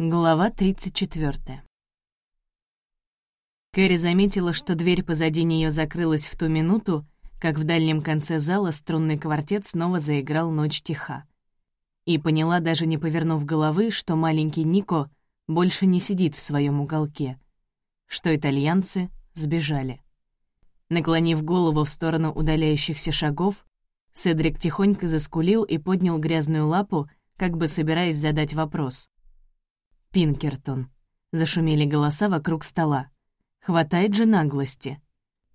Глава 34. Кэрри заметила, что дверь позади нее закрылась в ту минуту, как в дальнем конце зала струнный квартет снова заиграл «Ночь тиха». И поняла, даже не повернув головы, что маленький Нико больше не сидит в своем уголке, что итальянцы сбежали. Наклонив голову в сторону удаляющихся шагов, Седрик тихонько заскулил и поднял грязную лапу, как бы собираясь задать вопрос. Пинкертон. Зашумели голоса вокруг стола. Хватает же наглости.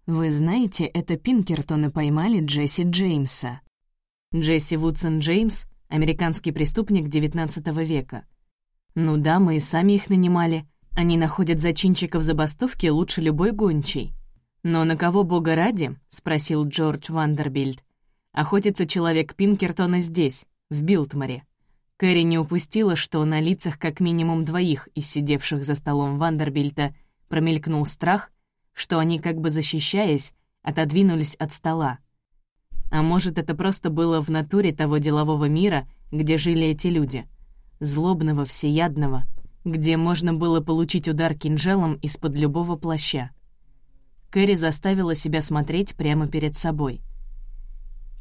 Вы знаете, это Пинкертоны поймали Джесси Джеймса. Джесси Вудсон Джеймс — американский преступник XIX века. Ну да, мы и сами их нанимали. Они находят зачинщиков забастовки лучше любой гончей. «Но на кого, бога ради?» — спросил Джордж Вандербильд. «Охотится человек Пинкертона здесь, в Билтморе. Кэрри не упустила, что на лицах как минимум двоих из сидевших за столом Вандербильта промелькнул страх, что они, как бы защищаясь, отодвинулись от стола. А может, это просто было в натуре того делового мира, где жили эти люди. Злобного, всеядного, где можно было получить удар кинжалом из-под любого плаща. Кэрри заставила себя смотреть прямо перед собой —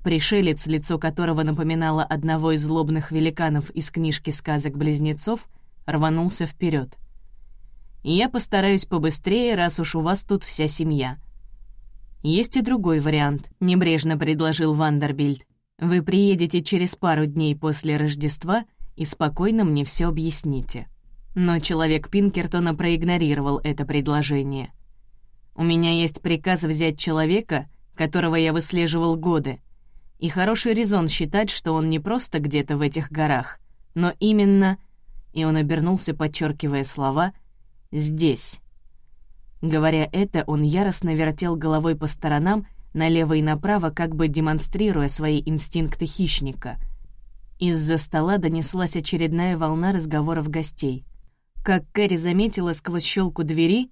Пришелец, лицо которого напоминало одного из злобных великанов из книжки сказок близнецов, рванулся вперед. «Я постараюсь побыстрее, раз уж у вас тут вся семья». «Есть и другой вариант», — небрежно предложил Вандербильд. «Вы приедете через пару дней после Рождества и спокойно мне все объясните». Но человек Пинкертона проигнорировал это предложение. «У меня есть приказ взять человека, которого я выслеживал годы, и хороший резон считать, что он не просто где-то в этих горах, но именно, и он обернулся, подчеркивая слова, «здесь». Говоря это, он яростно вертел головой по сторонам, налево и направо, как бы демонстрируя свои инстинкты хищника. Из-за стола донеслась очередная волна разговоров гостей. Как Кэрри заметила сквозь щелку двери,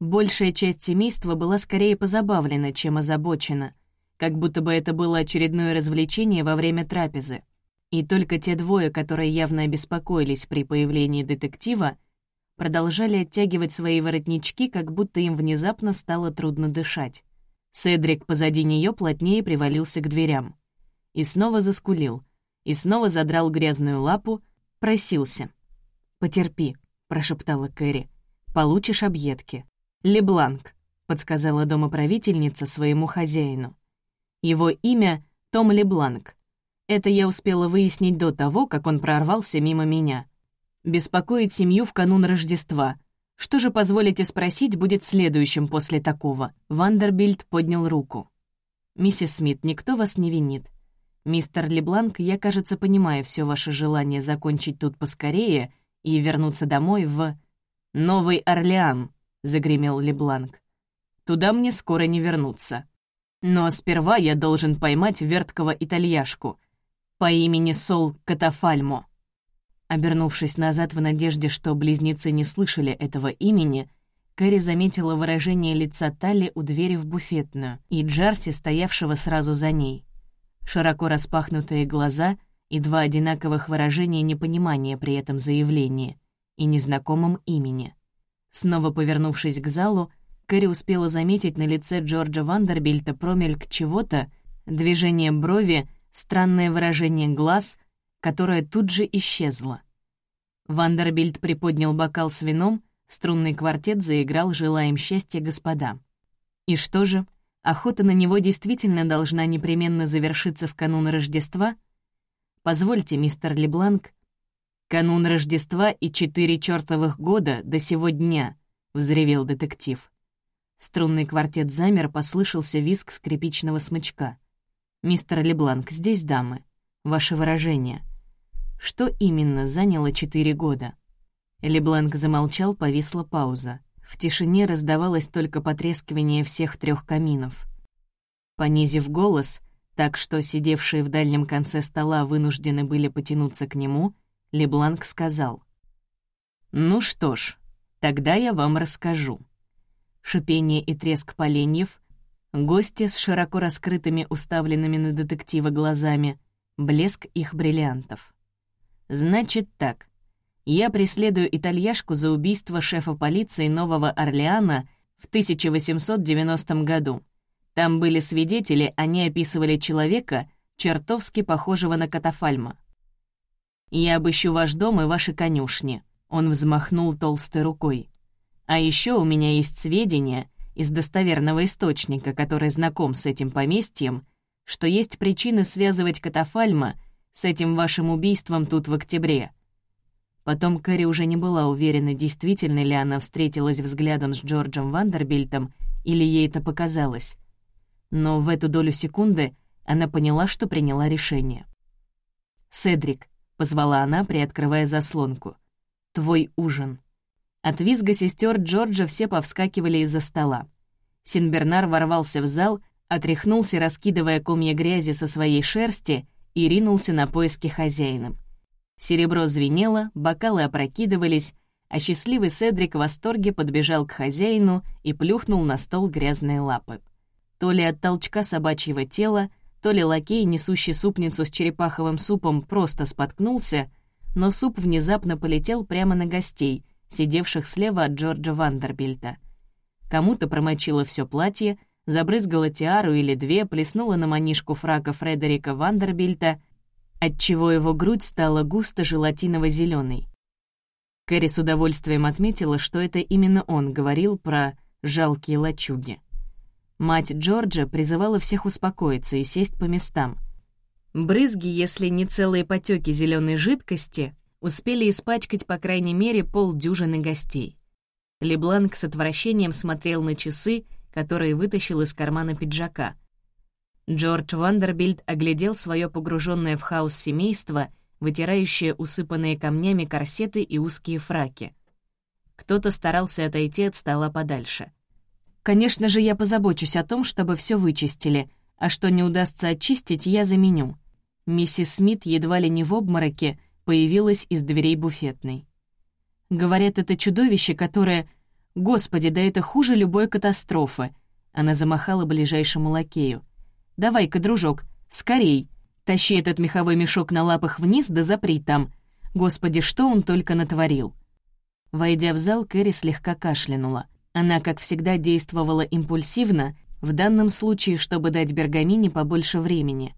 большая часть семейства была скорее позабавлена, чем озабочена — как будто бы это было очередное развлечение во время трапезы. И только те двое, которые явно обеспокоились при появлении детектива, продолжали оттягивать свои воротнички, как будто им внезапно стало трудно дышать. Седрик позади нее плотнее привалился к дверям. И снова заскулил, и снова задрал грязную лапу, просился. «Потерпи», — прошептала Кэрри, — «получишь объедки». «Лебланк», — подсказала домоправительница своему хозяину. Его имя — Том Лебланк. Это я успела выяснить до того, как он прорвался мимо меня. Беспокоить семью в канун Рождества. Что же, позволите спросить, будет следующим после такого? Вандербильт поднял руку. «Миссис Смит, никто вас не винит. Мистер Лебланк, я, кажется, понимаю все ваше желание закончить тут поскорее и вернуться домой в... Новый Орлеан», — загремел Лебланк. «Туда мне скоро не вернуться». Но сперва я должен поймать верткого итальяшку по имени Сол Катафальмо». Обернувшись назад в надежде, что близнецы не слышали этого имени, Кэрри заметила выражение лица Талли у двери в буфетную и Джарси, стоявшего сразу за ней. Широко распахнутые глаза и два одинаковых выражения непонимания при этом заявлении и незнакомом имени. Снова повернувшись к залу, Кэрри успела заметить на лице Джорджа Вандербильта промельк чего-то, движение брови, странное выражение глаз, которое тут же исчезло. Вандербильд приподнял бокал с вином, струнный квартет заиграл «Желаем счастья, господа». И что же, охота на него действительно должна непременно завершиться в канун Рождества? Позвольте, мистер Лебланк, канун Рождества и четыре чертовых года до сего дня, — взревел детектив. Струнный квартет замер, послышался визг скрипичного смычка. «Мистер Лебланк, здесь дамы. Ваше выражение. Что именно заняло четыре года?» Лебланк замолчал, повисла пауза. В тишине раздавалось только потрескивание всех трех каминов. Понизив голос, так что сидевшие в дальнем конце стола вынуждены были потянуться к нему, Лебланк сказал. «Ну что ж, тогда я вам расскажу» шипение и треск поленьев, гости с широко раскрытыми, уставленными на детектива глазами, блеск их бриллиантов. «Значит так. Я преследую итальяшку за убийство шефа полиции Нового Орлеана в 1890 году. Там были свидетели, они описывали человека, чертовски похожего на катафальма. «Я обыщу ваш дом и ваши конюшни», — он взмахнул толстой рукой. «А еще у меня есть сведения из достоверного источника, который знаком с этим поместьем, что есть причины связывать катафальма с этим вашим убийством тут в октябре». Потом Кэрри уже не была уверена, действительно ли она встретилась взглядом с Джорджем Вандербильтом или ей это показалось. Но в эту долю секунды она поняла, что приняла решение. «Седрик», — позвала она, приоткрывая заслонку. «Твой ужин». От визга сестер Джорджа все повскакивали из-за стола. Синбернар ворвался в зал, отряхнулся, раскидывая комья грязи со своей шерсти, и ринулся на поиски хозяина. Серебро звенело, бокалы опрокидывались, а счастливый Седрик в восторге подбежал к хозяину и плюхнул на стол грязные лапы. То ли от толчка собачьего тела, то ли лакей, несущий супницу с черепаховым супом, просто споткнулся, но суп внезапно полетел прямо на гостей, сидевших слева от Джорджа Вандербильта. Кому-то промочило все платье, забрызгала тиару или две, плеснула на манишку фрака Фредерика Вандербильта, отчего его грудь стала густо желатиново зеленой Кэрри с удовольствием отметила, что это именно он говорил про «жалкие лачуги». Мать Джорджа призывала всех успокоиться и сесть по местам. Брызги, если не целые потеки зеленой жидкости, успели испачкать по крайней мере полдюжины гостей. Лебланк с отвращением смотрел на часы, которые вытащил из кармана пиджака. Джордж Вандербильд оглядел свое погруженное в хаос семейство, вытирающее усыпанные камнями корсеты и узкие фраки. Кто-то старался отойти от стола подальше. Конечно же, я позабочусь о том, чтобы все вычистили, а что не удастся очистить, я заменю. Миссис Смит едва ли не в обмороке появилась из дверей буфетной. Говорят, это чудовище, которое... Господи, да это хуже любой катастрофы. Она замахала ближайшему лакею. «Давай-ка, дружок, скорей. Тащи этот меховой мешок на лапах вниз, да запри там. Господи, что он только натворил». Войдя в зал, Кэрри слегка кашлянула. Она, как всегда, действовала импульсивно, в данном случае, чтобы дать Бергамине побольше времени.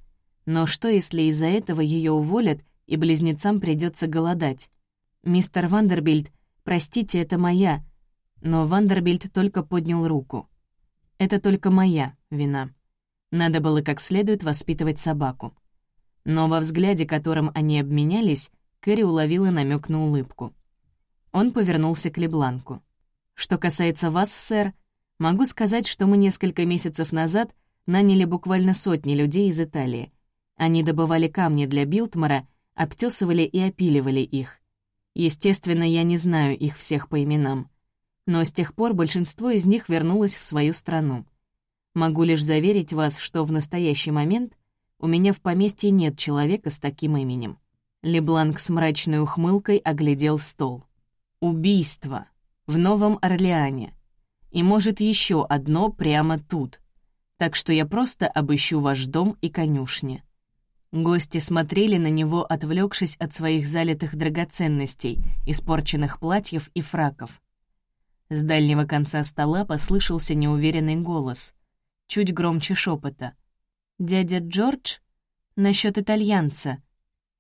Но что, если из-за этого ее уволят, и близнецам придется голодать? «Мистер Вандербильд, простите, это моя...» Но Вандербильд только поднял руку. «Это только моя вина. Надо было как следует воспитывать собаку». Но во взгляде, которым они обменялись, Кэрри уловила намек на улыбку. Он повернулся к Лебланку. Что касается вас, сэр, могу сказать, что мы несколько месяцев назад наняли буквально сотни людей из Италии. Они добывали камни для Билтмара, обтесывали и опиливали их. Естественно, я не знаю их всех по именам. Но с тех пор большинство из них вернулось в свою страну. Могу лишь заверить вас, что в настоящий момент у меня в поместье нет человека с таким именем. Лебланк с мрачной ухмылкой оглядел стол. «Убийство!» в Новом Орлеане. И, может, еще одно прямо тут. Так что я просто обыщу ваш дом и конюшни». Гости смотрели на него, отвлекшись от своих залитых драгоценностей, испорченных платьев и фраков. С дальнего конца стола послышался неуверенный голос, чуть громче шепота. «Дядя Джордж? Насчет итальянца».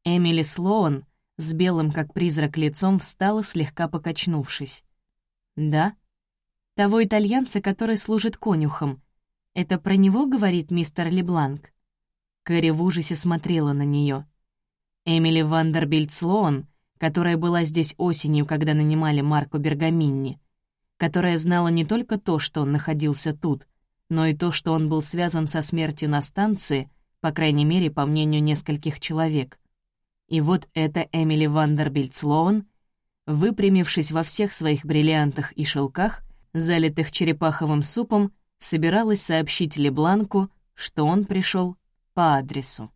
Эмили Слоун с белым, как призрак, лицом встала, слегка покачнувшись. «Да?» «Того итальянца, который служит конюхом. Это про него говорит мистер Лебланк?» Кэрри в ужасе смотрела на нее. Эмили Вандербильд Слоан, которая была здесь осенью, когда нанимали Марко Бергаминни, которая знала не только то, что он находился тут, но и то, что он был связан со смертью на станции, по крайней мере, по мнению нескольких человек. И вот эта Эмили Вандербильд Слоан — выпрямившись во всех своих бриллиантах и шелках, залитых черепаховым супом, собиралась сообщить Лебланку, что он пришел по адресу.